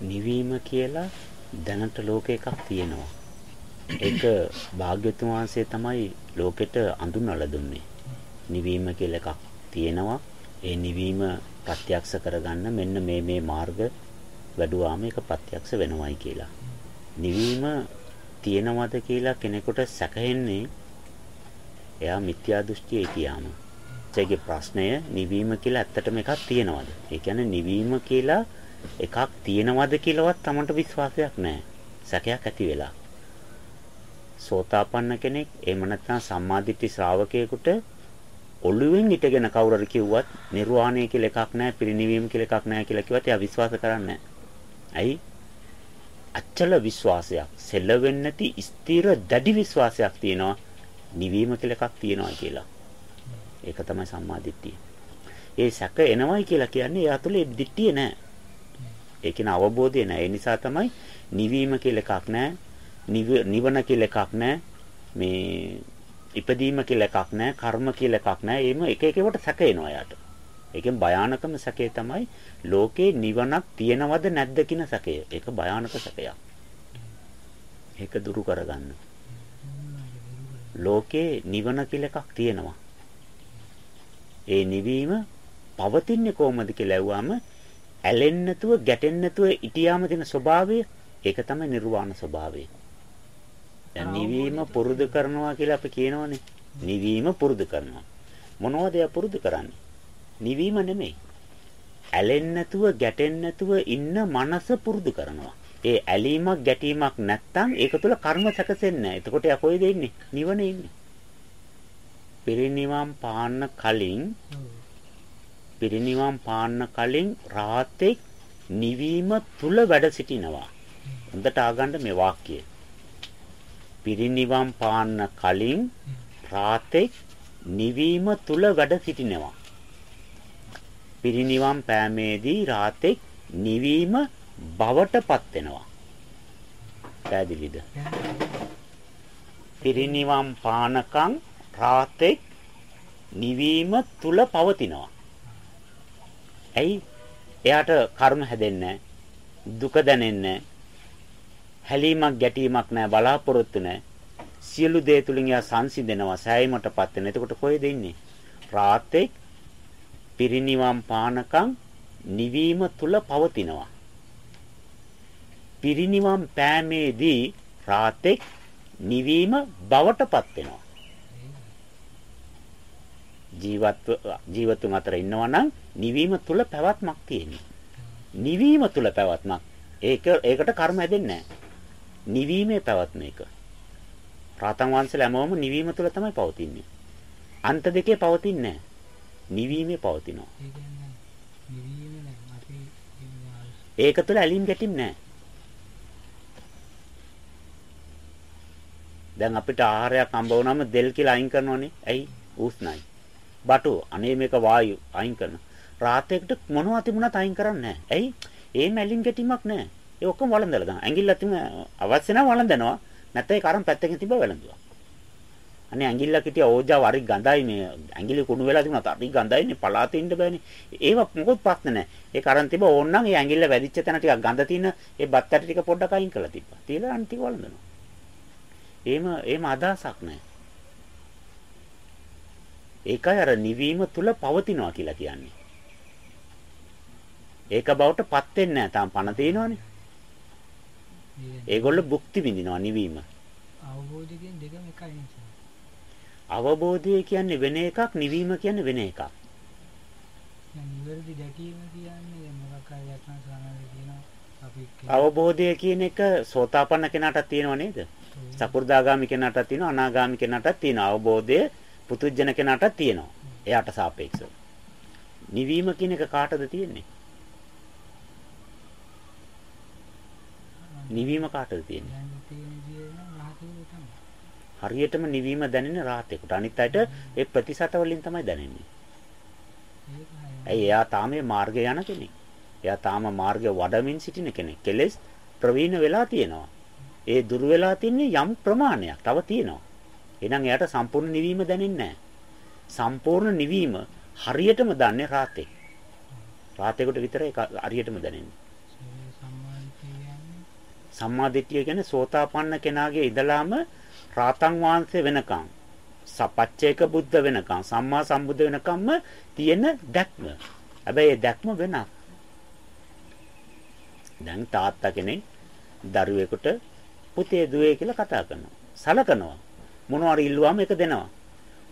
නිවීම කියලා දැනට ලෝක එකක් තියෙනවා. ඒක භාග්‍යතුන් වහන්සේ තමයි ලෝකෙට අඳුන්වලා දුන්නේ. නිවීම කියලා එකක් තියෙනවා. ඒ නිවීම ප්‍රත්‍යක්ෂ කරගන්න මෙන්න මේ මේ මාර්ග වැඩුවාම ඒක ප්‍රත්‍යක්ෂ වෙනවයි කියලා. නිවීම තියෙනවද කියලා කෙනෙකුට සැකහෙන්නේ එයා මිත්‍යා දෘෂ්ටියේ කියාම. ඒකේ ප්‍රශ්නය නිවීම කියලා ඇත්තටම එකක් තියෙනවද? ඒ කියන්නේ නිවීම කියලා එකක් තියෙනවද කියලාවත් Tamanට විශ්වාසයක් නැහැ. සැකයක් ඇති වෙලා. සෝතාපන්න කෙනෙක් එහෙම නැත්නම් සම්මාදිට්ඨි ශ්‍රාවකයෙකුට ඔළුවෙන් හිටගෙන කවුරු හරි කිව්වත් නිර්වාණය කියලා එකක් නැහැ, පිරිනිවීම කියලා එකක් නැහැ කියලා කිව්වත් එයා විශ්වාස කරන්නේ ඇයි? අච්චල විශ්වාසයක්, සෙල්ලවෙන්නේ නැති ස්ථිර දැඩි විශ්වාසයක් තියෙනවා නිවීම කියලා එකක් තියෙනවා කියලා. ඒක තමයි සම්මාදිට්ඨිය. ඒ සැක එනවයි කියලා කියන්නේ එයා තුළ ඒ දිට්ඨිය නැහැ. ඒ කියන අවබෝධය නැහැ. ඒ නිසා තමයි නිවීම කියලා එකක් නැහැ. නිවන කියලා එකක් නැහැ. මේ ඉපදීම කියලා එකක් නැහැ. කර්ම කියලා එකක් නැහැ. එහෙම එක එකවට සැක එනවා යාට. ඒකෙන් භයානකම සැකේ තමයි ලෝකේ නිවනක් තියෙනවද නැද්ද කියන සැකය. ඒක භයානක සැකයක්. ඒක දුරු කරගන්න. ලෝකේ නිවන කියලා එකක් තියෙනවා. ඒ නිවීම පවතින්නේ කොහොමද කියලා ඇහුවාම ඇලෙන්නේ නැතුව ගැටෙන්නේ නැතුව ඉතියාම තියෙන ස්වභාවය ඒක තමයි නිර්වාණ ස්වභාවය. දැන් නිවීම පුරුදු කරනවා කියලා අපි කියනවනේ. නිවීම පුරුදු කරනවා. මොනවද එයා පුරුදු කරන්නේ? නිවීම නෙමෙයි. ඇලෙන්නේ නැතුව ගැටෙන්නේ නැතුව ඉන්න මනස පුරුදු කරනවා. ඒ ඇලීමක් ගැටීමක් නැත්තම් ඒක තුල කර්ම සැකසෙන්නේ නැහැ. එතකොට එයා කොහෙද ඉන්නේ? නිවනේ ඉන්නේ. පිරිනිවන් පාන්න කලින් පිරිනිවන් පාන්න කලින් රාතෙක් නිවීම තුල වැඩ සිටිනවා. හොඳට ආගන්න මේ වාක්‍යය. පිරිනිවන් පාන්න කලින් රාතෙක් නිවීම තුල වැඩ සිටිනවා. පිරිනිවන් පෑමේදී රාතෙක් නිවීම බවටපත් වෙනවා. පැහැදිලිද? පිරිනිවන් පානකම් රාතෙක් නිවීම තුල පවතිනවා. ඇයි? එයාට කර්ම හැදෙන්නේ දුක දැනෙන්නේ හැලීමක් ගැටීමක් නැහැ බලාපොරොත්තු නැහැ. සියලු දේ තුලින් එයා සංසිඳෙනවා සෑයීමටපත් වෙන. එතකොට කොහෙද ඉන්නේ? රාතෙක් පිරිනිවන් පානකම් නිවීම තුල පවතිනවා. පිරිනිවන් පෑමේදී රාතෙක් නිවීම බවටපත් වෙනවා. ජීවත් ජීවතුන් අතර ඉන්නවා නම් නිවීම තුල පැවැත්මක් තියෙනවා. නිවීම තුල පැවැත්මක්. ඒක ඒකට කර්ම හැදෙන්නේ නැහැ. නිවීමේ පැවැත්ම එක. රාතන් වංශල හැමෝම නිවීම තුල තමයි පවතින්නේ. අන්ත දෙකේ පවතින්නේ නැහැ. නිවීමේ පවතිනවා. ඒක තුල ඇලීම් ගැටීම් නැහැ. දැන් අපිට ආහාරයක් හම්බ වුණාම දෙල් කියලා අයින් කරනෝනේ. ඇයි? උස්නයි. බටු අනේ මේක වායු අයින් කරන. රාතයකට මොනවා තිබුණත් අයින් කරන්නේ නැහැ. ඇයි? ඒ මැලින් ගැටීමක් නැහැ. ඒ ඔක්කොම වළඳලා දාන. ඇඟිල්ල තිබුණ අවශ්‍ය නම් වළඳනවා. නැත්නම් ඒක අරන් පැත්තකින් තිබ්බ වැළඳුවා. අනේ ඇඟිල්ල කිටිය ඕජාව හරි ගඳයි මේ ඇඟිලි කුණු වෙලා තිබුණා. හරි ගඳයිනේ පලාතේ ඉන්න බෑනේ. ඒව මොකොත් ප්‍රශ්න නැහැ. ඒක අරන් තිබ්බ ඕන්නම් ඒ ඇඟිල්ල වැදිච්ච තැන ටිකක් ගඳ තියෙන ඒ බත් ඇට ටික පොඩ්ඩක් අයින් කරලා තිබ්බා. තියලා අනිත් ටික වළඳනවා. එහෙම එහෙම අදහසක් නැහැ. ඒකයි අර නිවීම තුල පවතිනවා කියලා කියන්නේ. ඒක බවටපත් වෙන්නේ නැහැ. තාම පණ තියෙනවනේ. ඒගොල්ලෝ භුක්ති විඳිනවා නිවීම. අවබෝධය කියන්නේ දෙකම එකයි නේද? අවබෝධය කියන්නේ වෙන එකක්, නිවීම කියන්නේ වෙන එකක්. නිවැරදි දැකීම කියන්නේ මොකක් හරි යත්නම් සාමාන්‍ය කියනවා අපි අවබෝධය කියන එක සෝතාපන්න කෙනාටත් තියෙනව නේද? සකු르දාගාමි කෙනාටත් තියෙනවා, අනාගාමි කෙනාටත් තියෙනවා. අවබෝධය පුතුජන කෙනාටත් තියෙනවා. එයාට සාපේක්ෂව. නිවීම කියන එක කාටද තියෙන්නේ? නිවීම කාටද තියෙන්නේ? දැන් තියෙන දේ නම් රහතේ තමයි. හරියටම නිවීම දැනෙන රාතේකට. අනිත් අයට ඒ ප්‍රතිශත වලින් තමයි දැනෙන්නේ. ඒක හරියි. ඇයි එයා තාම මේ මාර්ගය යන කෙනෙක්. එයා තාම මාර්ගය වඩමින් සිටින කෙනෙක්. කෙලෙස් ප්‍රවීණ වෙලා තියෙනවා. ඒ දුර වෙලා තින්නේ යම් ප්‍රමාණයක්. තව තියෙනවා. එහෙනම් එයාට සම්පූර්ණ නිවීම දැනෙන්නේ නැහැ. සම්පූර්ණ නිවීම හරියටම දන්නේ රාතේ. රාතේකට විතරයි හරියටම දැනෙන්නේ. සම්මාදිට්ඨිය කියන්නේ සම්මාදිට්ඨිය කියන්නේ සෝතාපන්න කෙනාගේ ඉඳලාම රාතන් වහන්සේ වෙනකම් සපච්චේක බුද්ධ වෙනකම් සම්මා සම්බුද්ධ වෙනකම්ම තියෙන දැක්ම. හැබැයි ඒ දැක්ම වෙනස්. දැන් තාත්තා කෙනෙක් දරුවෙකුට පුතේ දුවේ කියලා කතා කරනවා. සලකනවා. මොනවාරි ඉල්ලුවාම ඒක දෙනවා.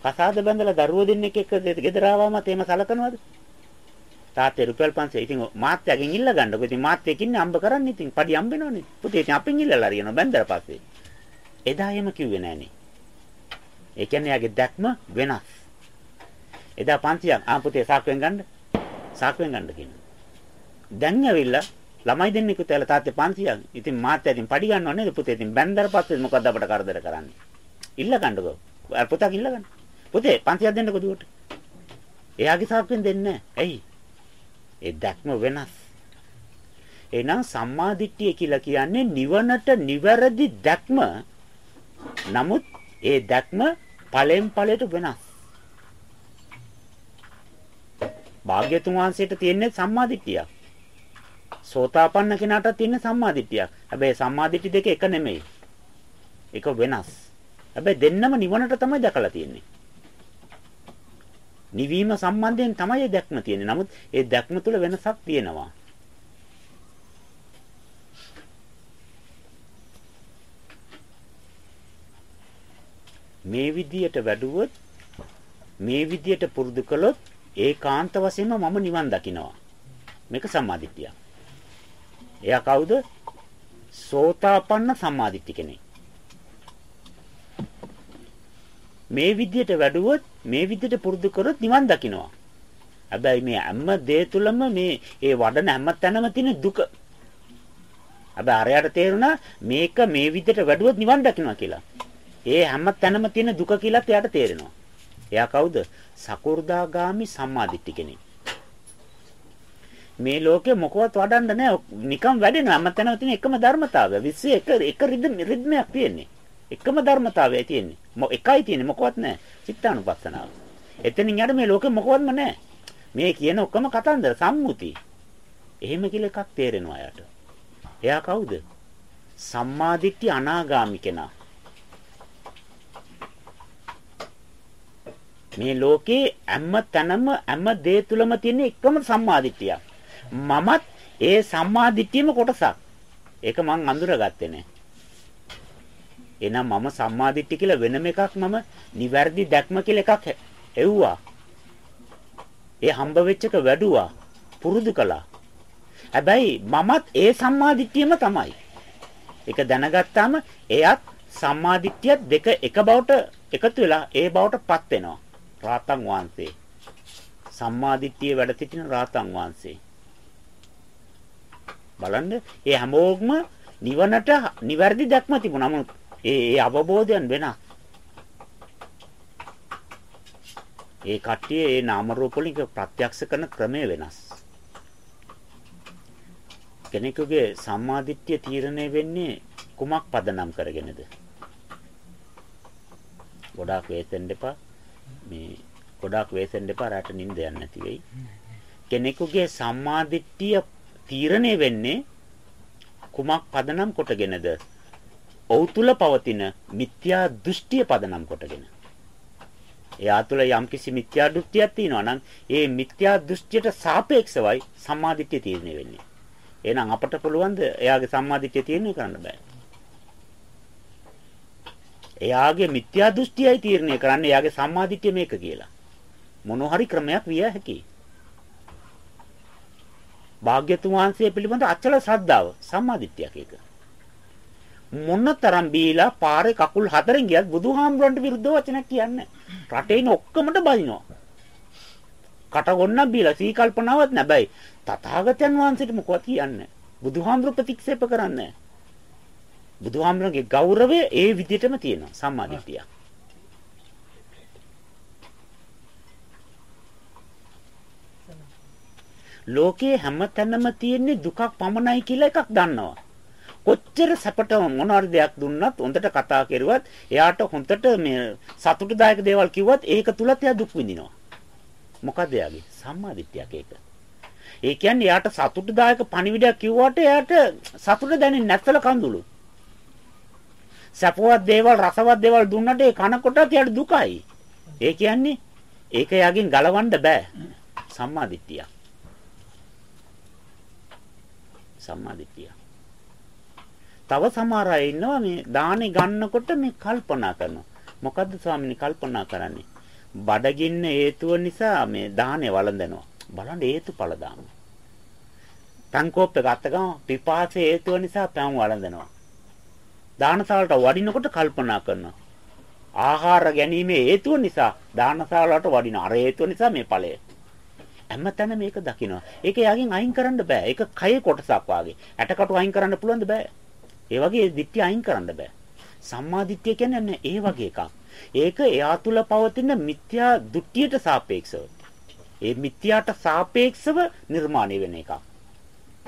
කසාද බැඳලා දරුවෝ දෙන්නෙක් එක්ක ගෙදර ආවම තේම සලකනවද? තාත්තේ රුපියල් 500 ඉතින් මාත්‍යාගෙන් ඉල්ල ගන්නකො. ඉතින් මාත්‍යෙක් ඉන්නේ අම්බ කරන්නේ ඉතින් පඩි හම්බෙනවනේ. පුතේ ඉතින් අපෙන් ඉල්ලලා අරියනවා බැඳලා පස්සේ. එදා එහෙම කිව්වේ නෑනේ. ඒ කියන්නේ යාගේ දැක්ම වෙනස්. එදා 500ක් ආ පුතේ සාක්කුවෙන් ගන්න. සාක්කුවෙන් ගන්න කියනවා. දැන් ඇවිල්ලා ළමයි දෙන්නෙකුට ඇල තාත්තේ 500ක්. ඉතින් මාත්‍යා ඉතින් පඩි ගන්නව නේද පුතේ? ඉතින් බැන්දර පස්සේ මොකද්ද අපට කරදර කරන්නේ? ඉල්ල ගන්නකෝ. පුතා ඉල්ල ගන්න. පුතේ 500ක් දෙන්නකෝ දුවට. එයාගේ සාක්කුවෙන් දෙන්නේ නැහැ. ඇයි? ඒ දැක්ම වෙනස්. එහෙනම් සම්මාදිට්ඨිය කියලා කියන්නේ නිවනට නිවැරදි දැක්ම. නමුත් ඒ දැක්ම ඵලෙන් ඵලයට වෙනස්. භාග්‍යතුන් වහන්සේට තියෙන්නේ සම්මාදිට්ඨියක්. සෝතාපන්න කෙනාට තියෙන සම්මාදිට්ඨියක්. හැබැයි සම්මාදිට්ඨි දෙක එක නෙමෙයි. එක වෙනස්. හැබැයි දෙන්නම නිවනට තමයි දැකලා තියෙන්නේ. නිවීම සම්බන්ධයෙන් තමයි දැක්ම තියෙන්නේ. නමුත් ඒ දැක්ම තුළ වෙනසක් තියෙනවා. මේ විදියට වැඩුවොත් මේ විදියට පුරුදු කළොත් ඒකාන්ත වශයෙන්ම මම නිවන් දකිනවා. මේක සම්මාදිට්ඨිය. එයා කවුද? සෝතාපන්න සම්මාදිට්ඨි කෙනෙක්. මේ විදියට වැඩුවොත් මේ විදියට පුරුදු කරොත් නිවන් දකිනවා. හැබැයි මේ හැම දේ තුලම මේ ඒ වඩන හැම තැනම තියෙන දුක. හැබැයි අරයට තේරුණා මේක මේ විදියට වැඩුවොත් නිවන් දකිනවා කියලා. ඒ හැම තැනම තියෙන දුක කියලාත් එයාට තේරෙනවා. එයා කවුද? සකු르දාගාමි සම්මාදිට්ඨි කෙනෙක්. මේ ලෝකේ මොකවත් වඩන්න නැහැ. නිකම් වැඩෙනවා. හැම තැනම තියෙන එකම ධර්මතාවය. විශ්වයේ එක එක රිද්මයක් තියෙන්නේ. එකම ධර්මතාවයයි තියෙන්නේ. එකයි තියෙන්නේ මොකවත් නැහැ. චිත්තානුපස්සනාව. එතනින් යට මේ ලෝකෙ මොකවත්ම නැහැ. මේ කියන ඔක්කොම කතන්දර සම්මුති. එහෙම කියලා එකක් තේරෙනවා යාට. එයා කවුද? සම්මාදිට්ඨි අනාගාමි කෙනා. මේ ලෝකේ හැම තැනම හැම දේ තුලම තියෙන එකම සම්මාදිට්ඨියක්. මමත් ඒ සම්මාදිට්ඨියම කොටසක්. ඒක මං අඳුරගත්තේ නෑ. එහෙනම් මම සම්මාදිට්ඨිය කියලා වෙනම එකක් මම නිවැරදි දැක්ම කියලා එකක් එව්වා. ඒ හම්බ වෙච්ච එක වැඩුවා. පුරුදු කළා. හැබැයි මමත් ඒ සම්මාදිට්ඨියම තමයි. ඒක දැනගත්තාම එයත් සම්මාදිට්ඨියත් දෙක එක බවට එකතු වෙලා ඒ බවට පත් වෙනවා. රාතන් වහන්සේ. සම්මාදිට්ඨිය වැඩ සිටින රාතන් වහන්සේ. බලන්න ඒ හැමෝගම නිවනට නිවැරදි දැක්ම තිබුණා. නමුත් ඒ ඒ අවබෝධයන් වෙනස්. ඒ කට්ටිය ඒ නාම රූප වලින් ප්‍රත්‍යක්ෂ කරන ක්‍රමය වෙනස්. කෙනෙකුගේ සම්මාදිට්ඨිය තීරණය වෙන්නේ කුමක් පදනම් කරගෙනද? ගොඩාක් වේසෙන්න එපා. මේ ගොඩාක් වේසෙන්න එපා රට නිින්ද යන්නේ නැති වෙයි. කෙනෙකුගේ සම්මාදිට්ඨිය තීරණය වෙන්නේ කුමක් පදනම් කොටගෙනද? ඔහු තුල පවතින මිත්‍යා දෘෂ්ටිය පදනම් කොටගෙන. එයා තුල යම්කිසි මිත්‍යා දෘෂ්ටියක් තියෙනවා නම් ඒ මිත්‍යා දෘෂ්ටියට සාපේක්ෂවයි සම්මාදිට්ඨිය තීරණය වෙන්නේ. එහෙනම් අපට පුළුවන් ද එයාගේ සම්මාදිට්ඨිය තීරණය කරන්න බෑ. එයාගේ මිත්‍යා දෘෂ්ටියයි තීරණය කරන්නේ එයාගේ සම්මාදිට්ඨිය මේක කියලා. මොන හරි ක්‍රමයක් විය හැකියි. භාග්‍යතුන් වහන්සේ පිළිබඳ අචල ශ්‍රද්ධාව සම්මාදිට්ඨියක් ඒක. මොනතරම් බීලා පාරේ කකුල් හතරෙන් ගියත් බුදුහාමුදුරන්ට විරුද්ධ වචනක් කියන්නේ රටේ ඉන්න ඔක්කොමට බලිනවා. කට ගොන්නක් බීලා සී කල්පනාවක් නැබැයි තථාගතයන් වහන්සේට මොකවත් කියන්නේ බුදුහාමුදුර ප්‍රතික්ෂේප කරන්නේ බුදුහාමුදුරගේ ගෞරවය ඒ විදිහටම තියෙනවා සම්මාදිට්ඨිය. ලෝකේ හැමතැනම තියෙන දුකක් පමණයි කියලා එකක් දන්නවා. කොච්චර සැපට මොනවාරි දෙයක් දුන්නත් හොඳට කතා කරුවත් එයාට හොඳට මේ සතුටුදායක දේවල් කිව්වත් ඒක තුලත් එයා දුක් විඳිනවා. මොකද එයාගේ සම්මාදිට්ඨියක් ඒක. ඒ කියන්නේ එයාට සතුටුදායක පණිවිඩයක් කිව්වට එයාට සතුට දැනෙන්නේ නැත්තල කඳුළු. සපවත් දේවල් රසවත් දේවල් දුන්නට ඒ කනකොටත් එයාට දුකයි. ඒ කියන්නේ ඒක යකින් ගලවන්න බෑ. සම්මාදිට්ඨිය. සම්මාදිට්ඨිය. තව සමහර අය ඉන්නවා මේ දානේ ගන්නකොට මේ කල්පනා කරනවා. මොකද්ද ස්වාමීනි කල්පනා කරන්නේ? බඩගින්න හේතුව නිසා මේ දානේ වළඳනවා. බලන්න හේතුඵල දාන. තංකෝප්ප ගත්ත ගමන් පිපාසයේ හේතුව නිසා පැම් වළඳනවා. දානසාලට වඩිනකොට කල්පනා කරනවා. ආහාර ගැනීමේ හේතුව නිසා දානසාලට වඩින අර හේතුව නිසා මේ ඵලය. හැමතැන මේක දකිනවා. ඒක යාගෙන් අයින් කරන්න බෑ. ඒක කයේ කොටසක් වාගේ. ඇටකටු අයින් කරන්න පුළුවන්ද බෑ. ඒ වගේ දිට්ඨිය අයින් කරන්න බෑ. සම්මා දිට්ඨිය කියන්නේ ඒ වගේ එකක්. ඒක එයා තුල පවතින මිත්‍යා දෘෂ්ටියට සාපේක්ෂව. ඒ මිත්‍යාට සාපේක්ෂව නිර්මාණය වෙන එකක්.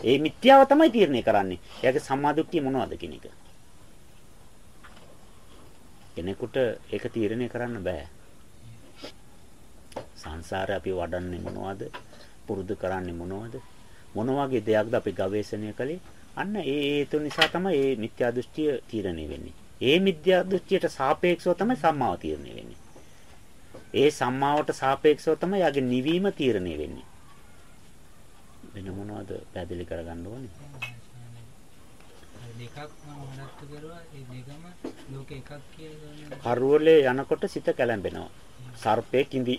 ඒ මිත්‍යාව තමයි තීරණය කරන්නේ. එයාගේ සම්මා දෘෂ්ටිය මොනවද කියන එක. කෙනෙකුට ඒක තීරණය කරන්න බෑ. සංසාරේ අපි වඩන්නේ මොනවද? පුරුදු කරන්නේ මොනවද? මොන වගේ දෙයක්ද අපි ගවේෂණය කළේ? අන්න ඒ හේතු නිසා තමයි මේ මිත්‍යා දෘෂ්ටිය තීරණය වෙන්නේ. ඒ මිත්‍යා දෘෂ්ටියට සාපේක්ෂව තමයි සම්මාව තීරණය වෙන්නේ. ඒ සම්මාවට සාපේක්ෂව තමයි යාගේ නිවීම තීරණය වෙන්නේ. වෙන මොනවද පැහැදිලි කරගන්න ඕනේ? දෙකක් මම හදත්තු කරුවා ඒ දෙකම ලෝක එකක් කියලා කරවලේ යනකොට සිත කැළඹෙනවා. සර්පේ කිඳි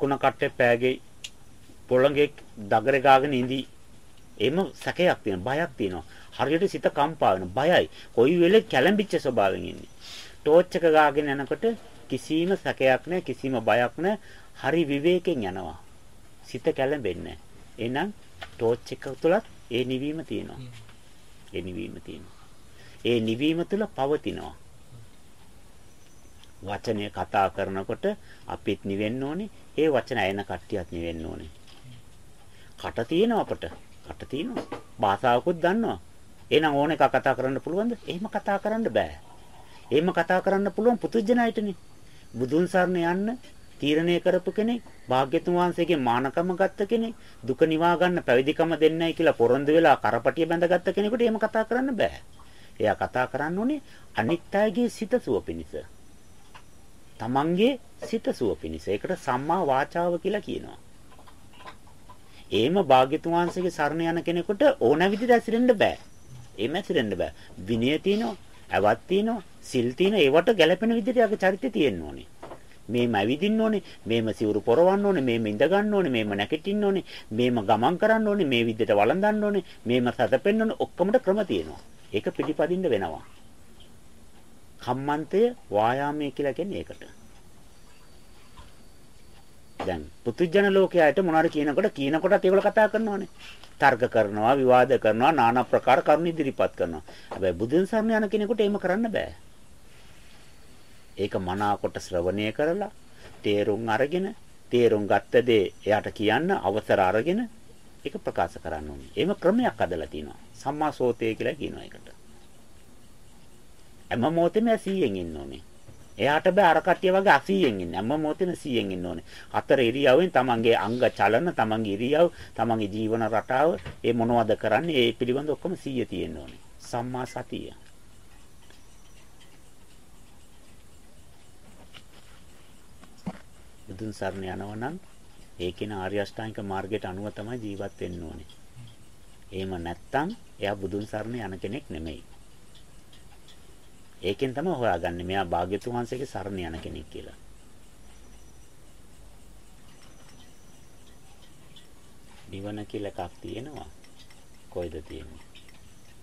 කුණ කට්ටේ පෑගේ පොළඟේ දගරේ ගාගෙන ඉඳි එම සැකයක් තියෙන බයක් තියෙනවා. හරියට සිත කම්පා වෙන බයයි. කොයි වෙලේ කැළඹිච්ච ස්වභාවයෙන් ඉන්නේ. ටෝච් එක ගාගෙන යනකොට කිසිම සැකයක් නැහැ කිසිම බයක් නැහැ. හරි විවේකයෙන් යනවා. සිත කැළඹෙන්නේ එහෙනම් ටෝච් එක තුලත් ඒ නිවීම තියෙනවා. ඒ නිවීම තියෙනවා. ඒ නිවීම තුල පවතිනවා. වචනය කතා කරනකොට අපිත් නිවෙන්න ඕනේ. ඒ වචන ඇයෙන කට්ටියත් නිවෙන්න ඕනේ. කට තියෙනවා අපට. කට තියෙනවා. භාෂාවකුත් දන්නවා. එහෙනම් ඕන එක කතා කරන්න පුළුවන්ද? එහෙම කතා කරන්න බෑ. එහෙම කතා කරන්න පුළුවන් පුදුජනයිටනේ. බුදුන් සරණ යන්න තීරණය කරපු කෙනෙක්, භාග්‍යතුන් වහන්සේගේ මානකම ගත්ත කෙනෙක්, දුක නිවා ගන්න පැවිදිකම දෙන්නයි කියලා පොරොන්දු වෙලා කරපටිය බැඳගත්ත කෙනෙකුට එහෙම කතා කරන්න බෑ. එයා කතා කරන්න ඕනේ අනිත් අයගේ සිත සුව පිණිස. තමන්ගේ සිත සුව පිණිස. ඒකට සම්මා වාචාව කියලා කියනවා. එහෙම භාග්‍යතුන් වහන්සේගේ සරණ යන කෙනෙකුට ඕන විදිහට ඇසිරෙන්න බෑ. එහෙම ඇසිරෙන්න බෑ. විනය තියෙනවා, ඇවත් තියෙනවා, සිල් තියෙනවා. ඒවට ගැළපෙන විදිහට යාගේ චරිතය තියෙන්න ඕනේ. මේම ඇවිදින්න ඕනේ, මේම සිවුරු පොරවන්න ඕනේ, මේම ඉඳ ගන්න ඕනේ, මේම නැගිටින්න ඕනේ, මේම ගමන් කරන්න ඕනේ, මේ විදිහට වළඳන්න ඕනේ, මේම සතපෙන්න ඕනේ, ඔක්කොමද ක්‍රම තියෙනවා. ඒක පිළිපදින්න වෙනවා. කම්මන්තය වායාමයේ කියලා කියන්නේ ඒකට. දැන් පුතුජන ලෝකයට මොනවාරි කියනකොට කියනකොටත් ඒගොල්ලෝ කතා කරනවානේ. තර්ක කරනවා, විවාද කරනවා, নানা ප්‍රකාර කරුණු ඉදිරිපත් කරනවා. හැබැයි බුදුන් සරණ යන කෙනෙකුට එහෙම කරන්න බෑ. ඒක මනාකොට ශ්‍රවණය කරලා, තේරුම් අරගෙන, තේරුම් ගත්ත දේ එයාට කියන්න අවසර අරගෙන ඒක ප්‍රකාශ කරන්න ඕනේ. එහෙම ක්‍රමයක් අදලා තිනවා. සම්මා සෝතේ කියලා කියනවා ඒකට. හැම මොහොතෙම 100න් ඉන්න ඕනේ. එයාට බෑ අර කට්ටිය වගේ 80න් ඉන්න. හැම මොහොතෙම 100න් ඉන්න ඕනේ. හතර ඉරියව්වෙන් තමන්ගේ අංග චලන, තමන්ගේ ඉරියව්, තමන්ගේ ජීවන රටාව, ඒ මොනවද කරන්නේ, ඒ පිළිබඳ ඔක්කොම 100 තියෙන්න ඕනේ. සම්මා සතිය. බුදුන් සරණ යනවා නම් ඒකේන ආර්ය අෂ්ටාංගික මාර්ගයට අනුව තමයි ජීවත් වෙන්න ඕනේ. එහෙම නැත්නම් එයා බුදුන් සරණ යන කෙනෙක් නෙමෙයි. ඒකෙන් තමයි හොයාගන්නේ මෙයා භාග්‍යතුන් වහන්සේගේ සරණ යන කෙනෙක් කියලා. නිවන කියලා එකක් තියෙනවා. කොයිද තියෙන්නේ?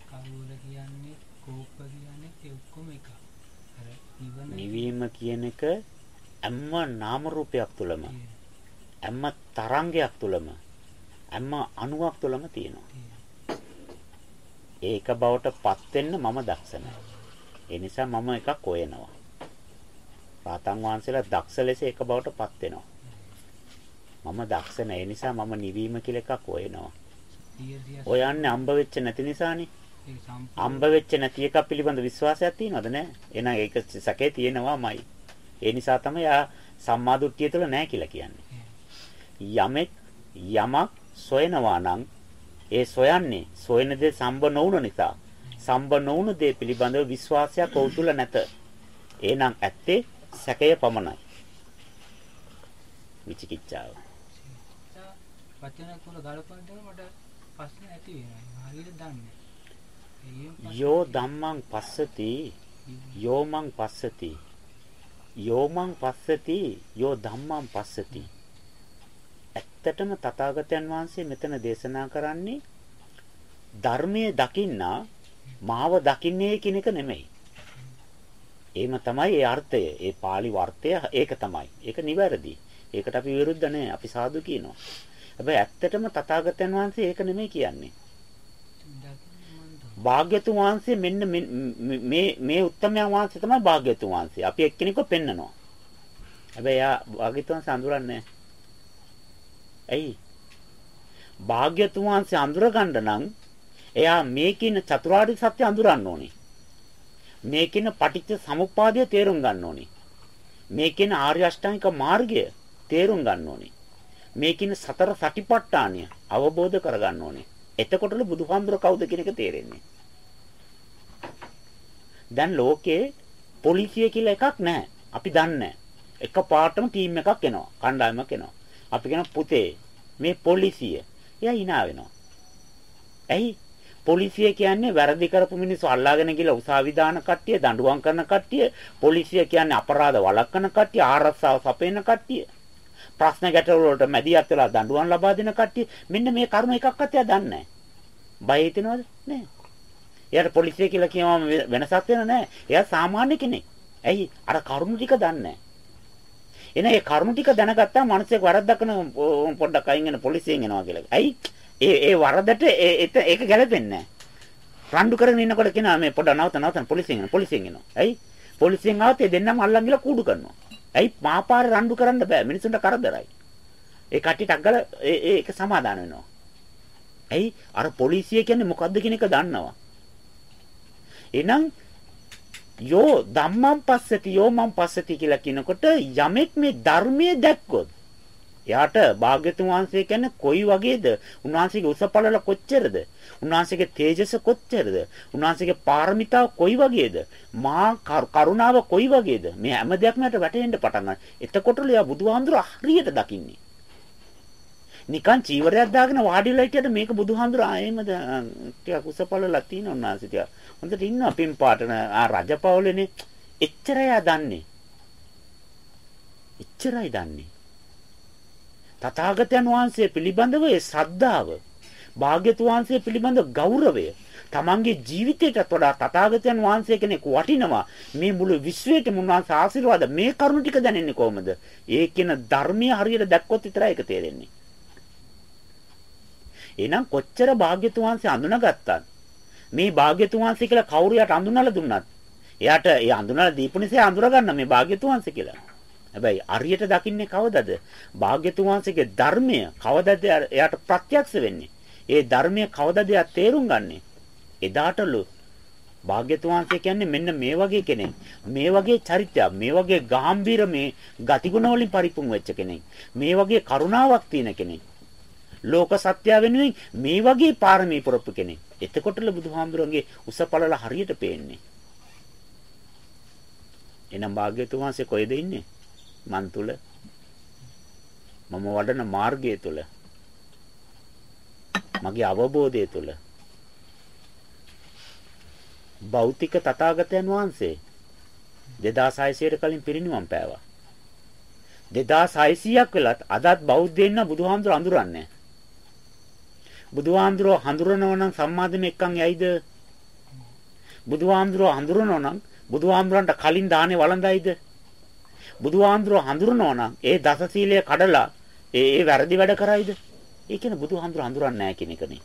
කවුල කියන්නේ කෝප කියන්නේ ඒ ඔක්කොම එක. අර නිවන නිවීම කියන එක හැම නාම රූපයක් තුළම හැම තරංගයක් තුළම හැම අණුවක් තුළම තියෙනවා. ඒක බවට පත් වෙන්න මම දක්ෂ නැහැ. ඒ නිසා මම එකක් හොයනවා. රාතන් වහන්සේලා දක්ෂ ලෙස එක බවට පත් වෙනවා. මම දක්ෂ නැහැ. ඒ නිසා මම නිවීම කියලා එකක් හොයනවා. හොයන්නේ අම්බ වෙච්ච නැති නිසානේ. අම්බ වෙච්ච නැති එක පිළිබඳ විශ්වාසයක් තියෙනවද නැහැ? එහෙනම් ඒක සැකේ තියෙනවාමයි. ඒ නිසා තමයි ආ සම්මාදුට්ඨිය තුළ නැහැ කියලා කියන්නේ. යමෙක් යමක් සොයනවා නම් ඒ සොයන්නේ සොයන දේ සම්බ නොවුන නිසා සම්බ නොවුන දේ පිළිබඳව විශ්වාසයක් ඔහු තුල නැත. එහෙනම් ඇත්තේ සැකය පමණයි. විචිකිච්ඡාව. වචනයක් වල ගලපනකොට මට ප්‍රශ්න ඇති වෙනවා. හරියට දන්නේ. යෝ ධම්මං පස්සති යෝමං පස්සති යෝමං පස්සති යෝ ධම්මං පස්සති ඇත්තටම තථාගතයන් වහන්සේ මෙතන දේශනා කරන්නේ ධර්මයේ දකින්නා මාව දකින්නේ කියන එක නෙමෙයි. එහෙම තමයි ඒ අර්ථය. ඒ pāli වර්ථය ඒක තමයි. ඒක නිවැරදි. ඒකට අපි විරුද්ධ නැහැ. අපි සාදු කියනවා. හැබැයි ඇත්තටම තථාගතයන් වහන්සේ ඒක නෙමෙයි කියන්නේ. භාග්‍යතුන් වහන්සේ මෙන්න මේ මේ උත්තමයන් වහන්සේ තමයි භාග්‍යතුන් වහන්සේ. අපි එක්කෙනෙක්ව පෙන්නනවා. හැබැයි යා භාග්‍යතුන් වහන්සේ අඳුරන්නේ ඇයි? භාග්‍යතුන් වහන්සේ අඳුර ගන්න නම් එයා මේකින චතුරාර්ය සත්‍ය අඳුරන්න ඕනේ. මේකින පටිච්ච සමුප්පාදය තේරුම් ගන්න ඕනේ. මේකින ආර්ය අෂ්ටාංගික මාර්ගය තේරුම් ගන්න ඕනේ. මේකින සතර සටිපට්ඨානය අවබෝධ කරගන්න ඕනේ. එතකොටලු බුදුහාමුදුර කවුද කියන එක තේරෙන්නේ. දැන් ලෝකේ පොලිසිය කියලා එකක් නැහැ. අපි දන්නේ එක පාටම ටීම් එකක් එනවා. කණ්ඩායමක් එනවා. අපි කියන පුතේ මේ පොලිසිය. එයා hina වෙනවා. ඇයි? පොලිසිය කියන්නේ වැරදි කරපු මිනිස්සු අල්ලාගෙන ගිහලා උසාවි දාන කට්ටිය, දඬුවම් කරන කට්ටිය. පොලිසිය කියන්නේ අපරාධ වළක්වන කට්ටිය, ආරක්ෂාව සපයන කට්ටිය. ප්‍රශ්න ගැටළු වලට මැදිහත් වෙලා දඬුවම් ලබා දෙන කට්ටිය මෙන්න මේ කර්ම එකක්වත් එයා දන්නේ නැහැ. බය හිතෙනවද? නැහැ. එයාට පොලිසිය කියලා කියවම වෙනසක් වෙන නැහැ. එයා සාමාන්‍ය කෙනෙක්. ඇයි? අර කරුණු ටික දන්නේ නැහැ. එන ඒ කරුණු ටික දැනගත්තා මිනිස්සෙක් වරද්දක් කරන පොඩ්ඩක් අයින් වෙන පොලිසියෙන් එනවා කියලා. ඇයි? ඒ ඒ වරදට ඒක ගැලපෙන්නේ නැහැ. රණ්ඩු කරගෙන ඉන්නකොට කියනවා මේ පොඩ නවත නවත පොලිසියෙන් එනවා පොලිසියෙන් එනවා. ඇයි? පොලිසියෙන් ආවත් ඒ දෙන්නම අල්ලන් ගිහලා කූඩු කරනවා. ඇයි මාපාරේ රණ්ඩු කරන්න බෑ මිනිසුන්ට කරදරයි. ඒ කට්ටියට අග්ගල ඒ ඒක සමාදාන වෙනවා. ඇයි අර පොලිසිය කියන්නේ මොකද්ද කියන එක දන්නවා. එහෙනම් යෝ ධම්මං පස්සති යෝ මං පස්සති කියලා කියනකොට යමෙක් මේ ධර්මයේ දැක්කොත් එයාට භාග්‍යතුන් වහන්සේ කියන්නේ කොයි වගේද? උන්වහන්සේගේ උස පළල කොච්චරද? උන්වහන්සේගේ තේජස කොච්චරද? උන්වහන්සේගේ පාරමිතාව කොයි වගේද? මා කරුණාව කොයි වගේද? මේ හැම දෙයක්ම යට වැටෙන්න පටන් ගන්නවා. එතකොටල එයා බුදුහාමුදුර හරියට දකින්නේ. නිකන් චීවරයක් දාගෙන වාඩිලා හිටියට මේක බුදුහාමුදුර ආයෙමද ටිකක් උස පළලක් තියෙන උන්වහන්සේ ටික. හොඳට ඉන්නවා පින් පාටන ආ රජපෞලේනේ. එච්චරයි දන්නේ. එච්චරයි දන්නේ. තථාගතයන් වහන්සේ පිළිබඳව ඒ ශ්‍රද්ධාව භාග්‍යතුන් වහන්සේ පිළිබඳ ගෞරවය තමන්ගේ ජීවිතයටත් වඩා තථාගතයන් වහන්සේ කෙනෙක් වටිනවා. මේ මුළු විශ්වයටම උන්වහන්සේ ආශිර්වාද මේ කරුණ ටික දැනෙන්නේ කොහොමද? ඒ කියන ධර්මයේ හරියට දැක්කොත් විතරයි ඒක තේරෙන්නේ. එහෙනම් කොච්චර භාග්‍යතුන් වහන්සේ අඳුනගත්තත් මේ භාග්‍යතුන් වහන්සේ කියලා කවුරුයට අඳුනලා දුන්නත් එයාට ඒ අඳුනලා දීපු නිසා අඳුර ගන්න මේ භාග්‍යතුන් වහන්සේ කියලා. හැබැයි අරියට දකින්නේ කවදද? භාග්‍යතුන් වහන්සේගේ ධර්මය කවදද එයාට ප්‍රත්‍යක්ෂ වෙන්නේ? ඒ ධර්මය කවදද එයා තේරුම් ගන්නෙ? එදාටලු භාග්‍යතුන් වහන්සේ කියන්නේ මෙන්න මේ වගේ කෙනෙක්. මේ වගේ චරිතයක්, මේ වගේ ගාම්භීර මේ ගතිගුණ වලින් පරිපූර්ණ වෙච්ච කෙනෙක්. මේ වගේ කරුණාවක් තියෙන කෙනෙක්. ලෝක සත්‍ය වෙනුවෙන් මේ වගේ පාරමී පුරපු කෙනෙක්. එතකොටල බුදුහාමුදුරන්ගේ උසපළල හරියට පේන්නේ. එනම් භාග්‍යතුන් වහන්සේ කොහෙද ඉන්නේ? මන් තුල. මම වඩන මාර්ගය තුල. මගේ අවබෝධය තුල. භෞතික තථාගතයන් වහන්සේ 2600ට කලින් පිරිනිවන් පෑවා. 2600ක් වෙලත් අදත් බෞද්ධයන් බුදුහාමුදුර අඳුරන්නේ බුදුහාමුදුර හඳුරනව නම් සම්මාදම එක්කන් යයිද? බුදුහාමුදුර හඳුරනව නම් බුදුහාමුදුරන්ට කලින් දානේ වළඳයිද? බුදුහාමුදුරුව හඳුරනවා නම් ඒ දසශීලය කඩලා ඒ ඒ වැරදි වැඩ කරයිද? ඒ කියන්නේ බුදුහාමුදුරුව හඳුරන්නේ නැහැ කියන එකනේ.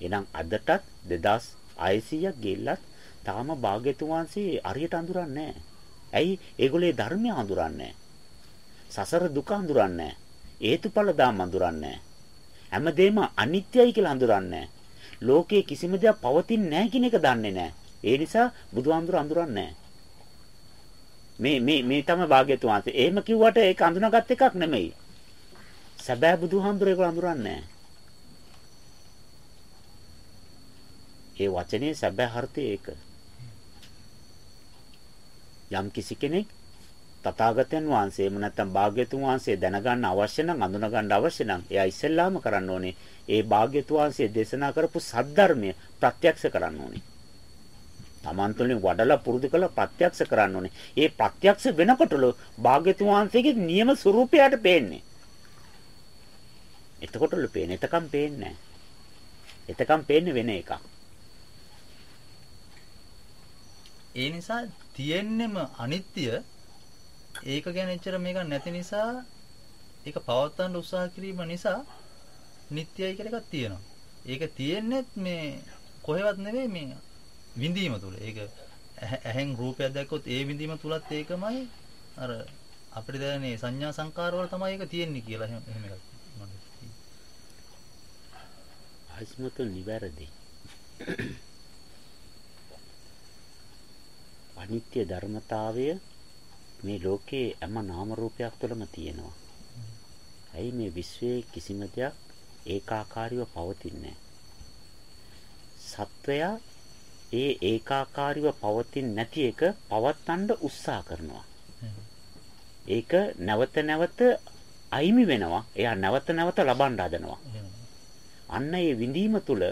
එහෙනම් අදටත් 2600ක් ගෙල්ලත් තාම භාග්‍යතුන් වහන්සේ අරියට හඳුරන්නේ නැහැ. ඇයි? ඒගොල්ලේ ධර්මය හඳුරන්නේ සසර දුක හඳුරන්නේ හේතුඵල දාම හඳුරන්නේ හැමදේම අනිත්‍යයි කියලා හඳුරන්නේ ලෝකයේ කිසිම දෙයක් පවතින්නේ නැහැ කියන එක දන්නේ නැහැ. ඒ නිසා බුදුහාමුදුර හඳුරන්නේ නැහැ. මේ මේ මේ තමයි භාග්‍යතුන් වහන්සේ. එහෙම කිව්වට ඒක අඳුනාගත් එකක් නෙමෙයි. සැබෑ බුදුහාමුදුරේ ඒගොල්ලෝ අඳුරන්නේ නැහැ. ඒ වචනේ සැබෑ අර්ථය ඒක. යම් කිසි කෙනෙක් තථාගතයන් වහන්සේම නැත්නම් භාග්‍යතුන් වහන්සේ දැනගන්න අවශ්‍ය නම් අඳුනගන්න අවශ්‍ය නම් එයා ඉස්සෙල්ලාම කරන්න ඕනේ ඒ භාග්‍යතුන් වහන්සේ දේශනා කරපු සද්ධර්මය ප්‍රත්‍යක්ෂ කරන්න ඕනේ. Taman තුලින් වඩලා පුරුදු කළා ප්‍රත්‍යක්ෂ කරන්න ඕනේ. ඒ ප්‍රත්‍යක්ෂ වෙනකොටලු භාග්‍යතුන් වහන්සේගේ නියම ස්වરૂපයට පේන්නේ. එතකොටලු පේන්නේ. එතකම් පේන්නේ නැහැ. එතකම් පේන්නේ වෙන එකක්. ඒ නිසා තියෙන්නෙම අනිත්‍ය ඒක ගැන එච්චර මේක නැති නිසා ඒක පවත්වන්න උත්සාහ කිරීම නිසා නිට්ටයයි කියලා එකක් තියෙනවා. ඒක තියෙන්නේත් මේ කොහෙවත් නෙවෙයි මේ විඳීම තුල. ඒක ඇහෙන් රූපයක් දැක්කොත් ඒ විඳීම තුලත් ඒකමයි අර අපිට දැනෙන සංඥා සංකාර වල තමයි ඒක තියෙන්නේ කියලා එහෙම එහෙම එකක් මම ආස්මතු නිවැරදි. අනිත්‍ය ධර්මතාවය මේ ලෝකේ හැම නාම රූපයක් තුළම තියෙනවා. ඇයි මේ විශ්වයේ කිසිම දෙයක් ඒකාකාරීව පවතින්නේ සත්වයා ඒ ඒකාකාරීව පවතින නැති එක පවත්වන්න උත්සාහ කරනවා. ඒක නැවත නැවත අයිමි වෙනවා. එයා නැවත නැවත ලබන්න හදනවා. අන්න ඒ විඳීම තුළ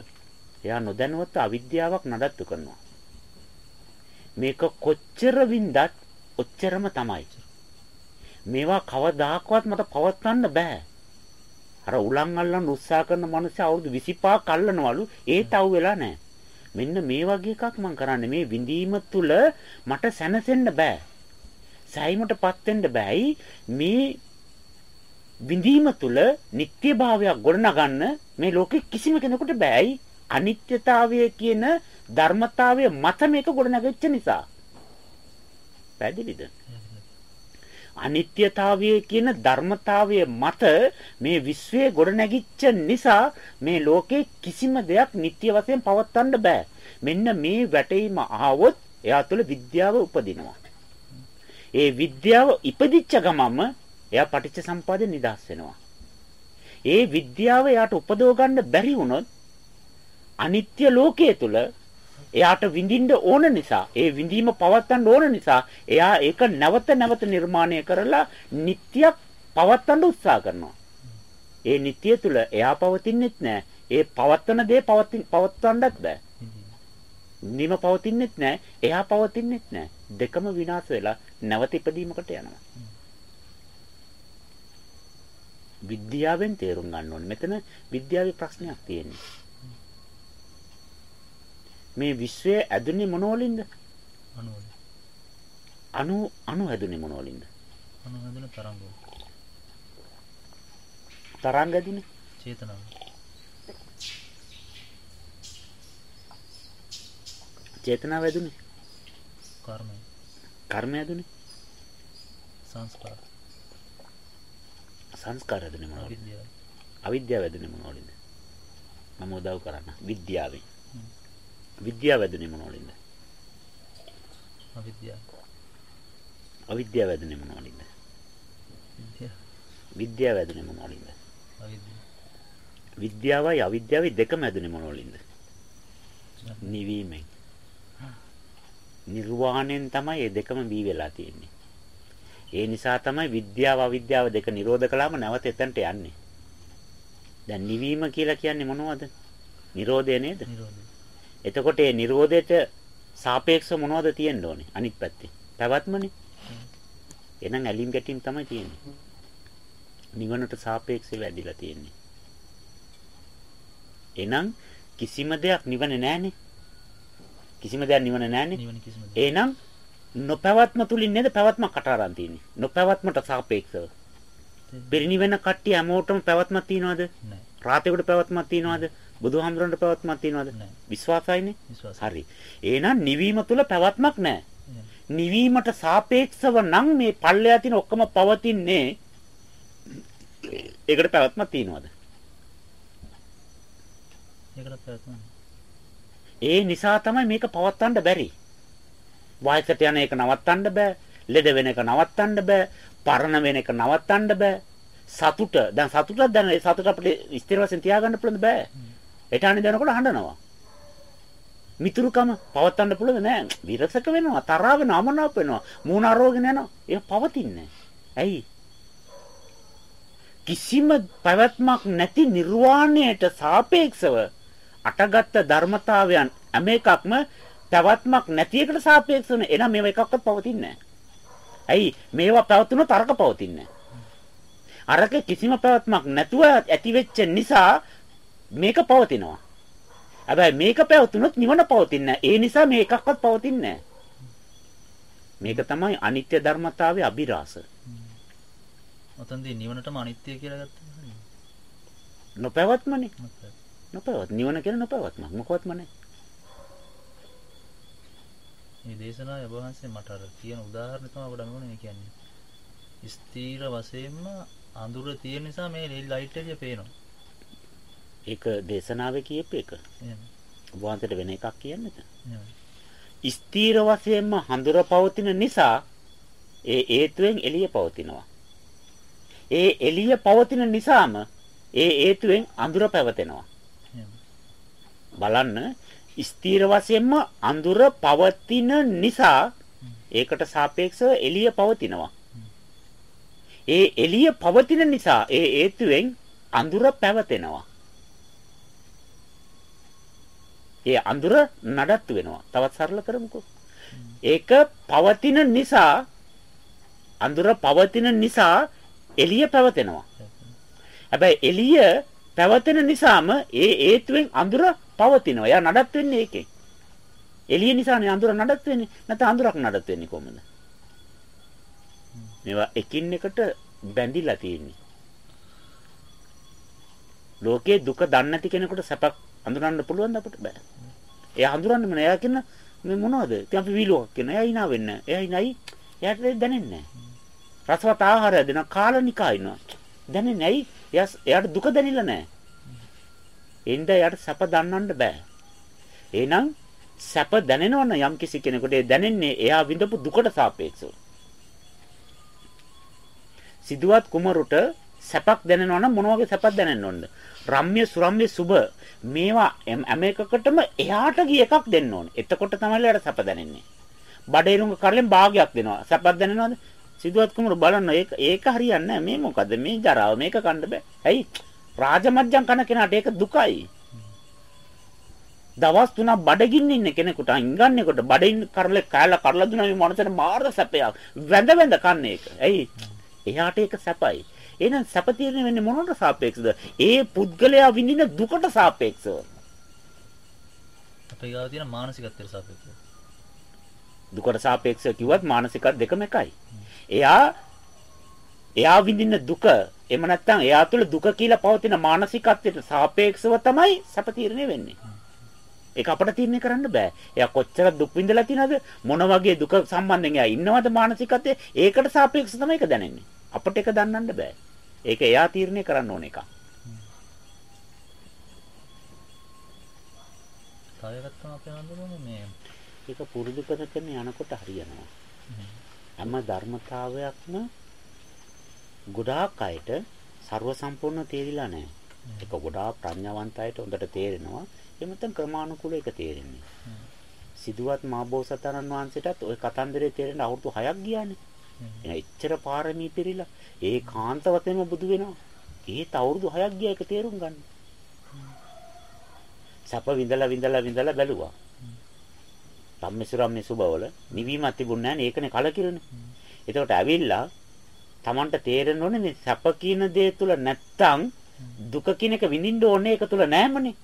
එයා නොදැනුවත් අවිද්‍යාවක් නඩත්තු කරනවා. මේක කොච්චර වින්දත් ඔච්චරම තමයි. මේවා කවදාකවත් මට පවත්වන්න බෑ. අර උලන් අල්ලන්න උත්සාහ කරන මනුස්සය අවුරුදු 25ක් අල්ලනවලු ඒත් අවු වෙලා නැහැ. මෙන්න මේ වගේ එකක් මම කරන්නේ මේ විඳීම තුල මට සැනසෙන්න බෑ. සෑයීමටපත් වෙන්න බෑයි මේ විඳීම තුල නිත්‍ය භාවයක් ගොඩනගන්න මේ ලෝකෙ කිසිම කෙනෙකුට බෑයි අනිත්‍යතාවය කියන ධර්මතාවය මත මේක ගොඩනගෙච්ච නිසා. පැහැදිලිද? අනිත්‍යතාවය කියන ධර්මතාවය මත මේ විශ්වයේ ගොඩනැගිච්ච නිසා මේ ලෝකේ කිසිම දෙයක් නිත්‍ය වශයෙන් පවත්වන්න බෑ. මෙන්න මේ වැටීම ආවොත් එයා තුළ විද්‍යාව උපදිනවා. ඒ විද්‍යාව ඉපදිච්ච ගමම එයා පටිච්ච සම්පදාය නිදාස් වෙනවා. ඒ විද්‍යාව එයාට උපදව ගන්න බැරි වුණොත් අනිත්‍ය ලෝකයේ තුල එයාට විඳින්න ඕන නිසා ඒ විඳීම පවත්වන්න ඕන නිසා එයා ඒක නැවත නැවත නිර්මාණය කරලා නිට්ටියක් පවත්වන්න උත්සාහ කරනවා. ඒ නිට්ටිය තුල එයා පවතින්නෙත් නැහැ. ඒ පවත්වන දේ පවත්වන්නත් බෑ. නිම පවතින්නෙත් නැහැ. එයා පවතින්නෙත් නැහැ. දෙකම විනාශ වෙලා නැවත ඉපදීමකට යනවා. විද්‍යාවෙන් තේරුම් ගන්න ඕනේ. මෙතන විද්‍යාවේ ප්‍රශ්නයක් තියෙන්නේ. මේ විශ්වය ඇදුනේ මොනවලින්ද? අණු වලින්. අණු අණු ඇදුනේ මොනවලින්ද? අණු හැදෙන තරංග. තරංග ඇදුනේ චේතනාව. චේතනාව ඇදුනේ කර්මය. කර්මය ඇදුනේ සංස්කාර. සංස්කාර ඇදුනේ මොනවලින්ද? අවිද්‍යාව. අවිද්‍යාව ඇදුනේ මොනවලින්ද? මම උදව් කරන්න. විද්‍යාවෙන්. විද්‍යාව ඇදුනේ මොනවලින්ද? අවිද්‍යාව. අවිද්‍යාව ඇදුනේ මොනවලින්ද? විද්‍යාව. විද්‍යාව ඇදුනේ මොනවලින්ද? අවිද්‍යාව. විද්‍යාවයි අවිද්‍යාවයි දෙකම ඇදුනේ මොනවලින්ද? නිවීමෙන්. නිර්වාණයෙන් තමයි මේ දෙකම බී වෙලා තියෙන්නේ. ඒ නිසා තමයි විද්‍යාව අවිද්‍යාව දෙක නිරෝධ කළාම නැවත එතනට යන්නේ. දැන් නිවීම කියලා කියන්නේ මොනවද? නිරෝධය නේද? නිරෝධය. එතකොට මේ නිරෝධයට සාපේක්ෂව මොනවද තියෙන්න ඕනේ? අනිත් පැත්තේ. පැවැත්මනේ. එහෙනම් ඇලීම් ගැටීම් තමයි තියෙන්නේ. නිවනට සාපේක්ෂව වැඩිලා තියෙන්නේ. එහෙනම් කිසිම දෙයක් නිවන නෑනේ. කිසිම දෙයක් නිවන නෑනේ. එහෙනම් නොපැවැත්ම තුලින් නේද පැවැත්ම කටාරන් තියෙන්නේ. නොපැවැත්මට සාපේක්ෂව. පිරිනිවෙන කට්ටිය හැමෝටම පැවැත්මක් තියනවද? නෑ. රාතේකට පැවැත්මක් තියනවද? බුදුහාමුදුරන්ට පැවැත්මක් තියනවද? විශ්වාසයිනේ. විශ්වාස. හරි. එහෙනම් නිවීම තුල පැවැත්මක් නැහැ. නිවීමට සාපේක්ෂව නම් මේ පල්ලෙයා තියෙන ඔක්කොම පවතින්නේ ඒකට පැවැත්මක් තියනවද? ඒකට පැවැත්ම. ඒ නිසා තමයි මේක පවත්වන්න බැරි. වයසට යන එක නවත්තන්න බෑ. ලෙඩ වෙන එක නවත්තන්න බෑ. පරණ වෙන එක නවත්තන්න බෑ. සතුට දැන් සතුටක් දැන ඒ සතුට අපිට ස්ථිර වශයෙන් තියාගන්න පුළුවන් බෑ. එටානේ දැනකොට හඬනවා. මිතුරුකම පවත්වන්න පුළුවන් නෑ. විරසක වෙනවා, තරහ වෙනවා, අමනාප වෙනවා, මූණ අරෝගෙන යනවා. ඒක පවතින්නේ ඇයි? කිසිම පැවැත්මක් නැති නිර්වාණයට සාපේක්ෂව අටගත්ත ධර්මතාවයන් හැම එකක්ම පැවැත්මක් නැති එකට සාපේක්ෂව නේ. එහෙනම් මේවා එකක්වත් පවතින්නේ නැහැ. ඇයි? මේවා පැවතුනොත් අරක පවතින්නේ අරක කිසිම පැවැත්මක් නැතුව ඇති වෙච්ච නිසා මේක පවතිනවා. හැබැයි මේක පැවතුනොත් නිවන පවතින්නේ ඒ නිසා මේ එකක්වත් පවතින්නේ මේක තමයි අනිත්‍ය ධර්මතාවයේ අභිරහස. ඔතනදී නිවනටම අනිත්‍ය කියලා ගත්තා. නොපැවැත්මනේ. නොපැවැත් නිවන කියන නොපැවැත්මක් මොකවත්ම නැහැ. මේ දේශනාවේ ඔබ වහන්සේ මට අර කියන උදාහරණ තමයි ඔබට අනුගමනය කියන්නේ. ස්ථීර වශයෙන්ම අඳුර තියෙන නිසා මේ ලයිට් එළිය පේනවා. ඒක දේශනාවේ කියපු එක. වහන්සේට වෙන එකක් කියන්නද? ස්ථීර වශයෙන්ම හඳුර පවතින නිසා ඒ හේතුවෙන් එළිය පවතිනවා. ඒ එළිය පවතින නිසාම ඒ හේතුවෙන් අඳුර පැවතෙනවා. බලන්න ස්ථීර වශයෙන්ම අඳුර පවතින නිසා ඒකට සාපේක්ෂව එළිය පවතිනවා. ඒ එළිය පවතින නිසා ඒ හේතුවෙන් අඳුර පැවතෙනවා. ඒ අඳුර නඩත්තු වෙනවා. තවත් සරල කරමුකෝ. ඒක පවතින නිසා අඳුර පවතින නිසා එළිය පැවතෙනවා. හැබැයි එළිය පැවතෙන නිසාම ඒ හේතුවෙන් අඳුර පවතිනවා. එයා නඩත් වෙන්නේ ඒකෙන්. එළිය නිසානේ අඳුර නඩත් වෙන්නේ. නැත්නම් අඳුරක් නඩත් වෙන්නේ කොහොමද? මේවා එකින් එකට බැඳිලා තියෙන්නේ. ලෝකේ දුක දන්නේ නැති කෙනෙකුට සැපක් අඳුරන්න පුළුවන්ද අපිට බෑ. එයා අඳුරන්නේ මොන එයා කියන මේ මොනවද? ඉතින් අපි වීලුවක් කියන. එයා hina වෙන්නේ. එයා hinai. එයාට දැනෙන්නේ නැහැ. රසවත් ආහාරය දෙන කාලනිකා ඉන්නවා. දැනෙන්නේ ඇයි? එයාට දුක දැනෙලා නැහැ. එින්ද එයාට සැප දන්නන්න බෑ. එහෙනම් සැප දැනෙනවන යම් කිසි කෙනෙකුට ඒ දැනෙන්නේ එයා විඳපු දුකට සාපේක්ෂව. සිදුවත් කුමරුට සැපක් දැනෙනවනම් මොන වගේ සැපක් දැනෙන්න ඕනද? රම්ම්‍ය සුරම්ම්‍ය සුබ මේවා හැම එකකටම එහාට ගිය එකක් දෙන්න ඕනේ. එතකොට තමයි එයාට සැප දැනෙන්නේ. බඩේරුංග කරලෙන් භාගයක් දෙනවා. සැපක් දැනෙනවද? සිදුවත් කුමරු බලන්න ඒක ඒක හරියන්නේ නැහැ. මේ මොකද මේ ජරාව මේක කන්න බෑ. ඇයි? රාජමජ්ජම් කන කෙනාට ඒක දුකයි. දවස් තුනක් බඩගින්න ඉන්න කෙනෙකුට අංගන්නේකොට බඩින් කරලේ කෑල්ල කරලා දුන්නා මේ මොනතර මාර සැපයක්. වැඳ වැඳ කන්නේ ඒක. ඇයි? එයාට ඒක සැපයි. එහෙනම් සැප తీරණය වෙන්නේ මොනකට සාපේක්ෂද? ඒ පුද්ගලයා විඳින දුකට සාපේක්ෂව. අපේ ගාව තියෙන මානසිකත්වයට සාපේක්ෂව. දුකට සාපේක්ෂව කිව්වත් මානසිකත් දෙකම එකයි. එයා එයා විඳින දුක එහෙම නැත්නම් එයා තුළ දුක කියලා පවතින මානසිකත්වයට සාපේක්ෂව තමයි සැප තීරණය වෙන්නේ. ඒක අපිට තීරණය කරන්න බෑ. එයා කොච්චර දුක් විඳලා තියනද මොන වගේ දුක සම්බන්ධයෙන් එයා ඉන්නවද මානසිකත්වයේ ඒකට සාපේක්ෂව තමයි ඒක දැනෙන්නේ. අපිට ඒක දන්නන්න බෑ. ඒක එයා තීරණය කරන්න ඕන එකක්. තව එකක් තමයි අපි හඳුනන්නේ මේ ඒක පුරුදු කරගෙන යනකොට හරියනවා. හැම ධර්මතාවයක්ම ගොඩාක් අයට ਸਰව සම්පූර්ණ තේරිලා නැහැ. ඒක ගොඩාක් ප්‍රඥාවන්තයෙට හොඳට තේරෙනවා. එහෙම නැත්නම් ක්‍රමානුකූලව ඒක තේරෙන්නේ. සිදුවත් මාබෝසතරන් වහන්සේටත් ওই කතන්දරේ තේරෙන අවුරුදු 6ක් ගියානේ. එච්චර පාරමී පිරීලා ඒ කාන්ත වශයෙන්ම බුදු වෙනවා. ඒත් අවුරුදු 6ක් ගියා ඒක තේරුම් ගන්න. සැප විඳලා විඳලා විඳලා බැලුවා. ධම්මසුරම්මේ සුබවල නිවීමක් තිබුණ නැහැ නේ ඒකනේ කලකිරෙන්නේ. එතකොට ඇවිල්ලා Tamanට තේරෙන්න ඕනේ මේ සැප කියන දේ තුල නැත්තම් දුක කියන එක විඳින්න ඕනේ ඒක තුල නැහැමනේ.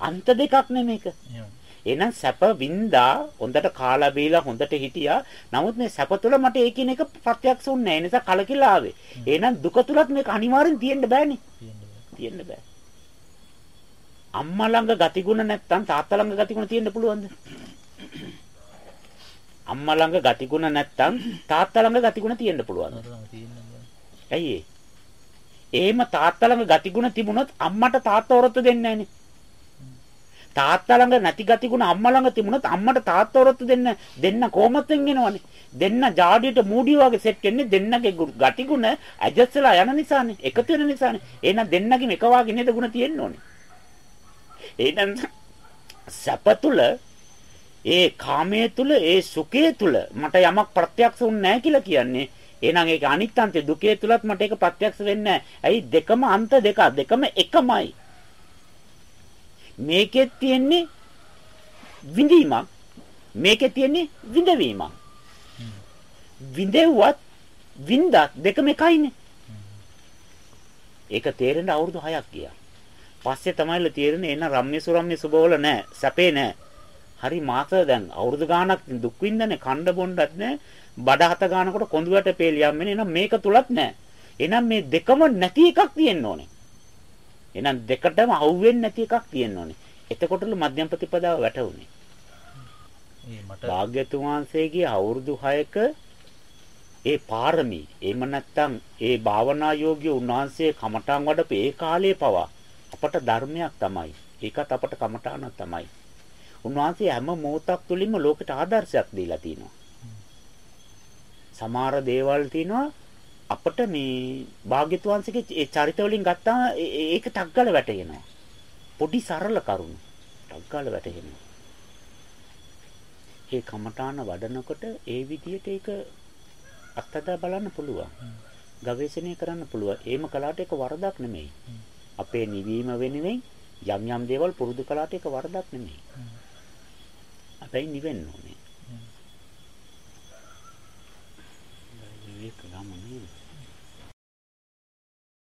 අන්ත දෙකක් නේ මේක. එහෙනම් සැප වින්දා හොඳට කාලා බීලා හොඳට හිටියා. නමුත් මේ සැප තුල මට ඒ කියන එක ප්‍රත්‍යක්ෂ වුන්නේ නැහැ. ඒ නිසා කලකිලා ආවේ. එහෙනම් දුක තුලත් මේක අනිවාර්යෙන් තියෙන්න බෑනේ. තියෙන්න බෑ. අම්මා ළඟ ගතිගුණ නැත්තම් තාත්තා ළඟ ගතිගුණ තියෙන්න පුළුවන්ද? අම්මා ළඟ ගතිගුණ නැත්තම් තාත්තා ළඟ ගතිගුණ තියෙන්න පුළුවන්. ඇයි ඒ? එහෙම තාත්තා ළඟ ගතිගුණ තිබුණොත් අම්මට තාත්තා වරොත්තු දෙන්නේ නැහනේ. තාත්තා ළඟ නැති ගතිගුණ අම්මා ළඟ තිබුණොත් අම්මට තාත්තා වරොත්තු දෙන්න දෙන්න කොහොමද එනවනේ. දෙන්න ජාඩියට මූඩි වගේ සෙට් වෙන්නේ දෙන්නගේ ගතිගුණ ඇඩ්ජස්ට් වෙලා යන නිසානේ. එකතු වෙන නිසානේ. එහෙනම් දෙන්නගෙම එක වාගේ නේද ගුණ තියෙන්න ඕනේ. එහෙනම් සැප තුල ඒ කාමයේ තුල ඒ සුඛයේ තුල මට යමක් ප්‍රත්‍යක්ෂ වුන්නේ නැහැ කියලා කියන්නේ එහෙනම් ඒක අනිත්‍යන්තේ දුකේ තුලත් මට ඒක ප්‍රත්‍යක්ෂ වෙන්නේ ඇයි දෙකම අන්ත දෙක දෙකම එකමයි. මේකෙත් තියෙන්නේ විඳීමක් මේකේ තියෙන්නේ විඳවීමක්. විඳෙව්වත් වින්දත් දෙකම එකයිනේ. ඒක තේරෙන්න අවුරුදු 6ක් ගියා. පස්සේ තමයිල තේරෙන්නේ එන රම්ම්‍ය සුරම්ම්‍ය සුබවල නැහැ. සැපේ නැහැ. හරි මාස දැන් අවුරුදු ගාණක් දුක් විඳන්නේ කණ්ඩ බොණ්ඩත් නැහැ. බඩ හත ගන්නකොට කොඳුයට පේලියම් වෙන. එහෙනම් මේක තුලත් නැහැ. එහෙනම් මේ දෙකම නැති එකක් තියෙන්න ඕනේ. එහෙනම් දෙකටම අහුවෙන්නේ නැති එකක් තියෙන්න ඕනේ. එතකොටලු මධ්‍යම ප්‍රතිපදාව වැටුනේ. ඒ මට භාග්‍යතුන් වහන්සේගේ අවුරුදු 6ක ඒ පාරමී එහෙම නැත්නම් ඒ භාවනා යෝගී උන්වහන්සේ කමඨාන් වඩපු ඒ කාලයේ පවා අපට ධර්මයක් තමයි. ඒකත් අපට කමඨානක් තමයි. උන්වහන්සේ හැම මොහොතක් තුළින්ම ලෝකෙට ආදර්ශයක් දීලා තිනවා. සමහර දේවල් තිනවා අපිට මේ භාග්‍යතුන් වහන්සේගේ ඒ චරිත වලින් ගත්තාම ඒක ටග්ගල වැටෙනවා. පොඩි සරල කරුණු ටග්ගල වැටෙනවා. ඒ කමඨාන වඩනකොට ඒ විදිහට ඒක අත්දැක බලන්න පුළුවන්. ගවේෂණය කරන්න පුළුවන්. එහෙම කළාට ඒක වරදක් නෙමෙයි. අපේ නිවීම වෙනුවෙන් යම් යම් දේවල් පුරුදු කළාට ඒක වරදක් නෙමෙයි. අපේ නිවෙන්න ඕනේ. ඒක ගමනේ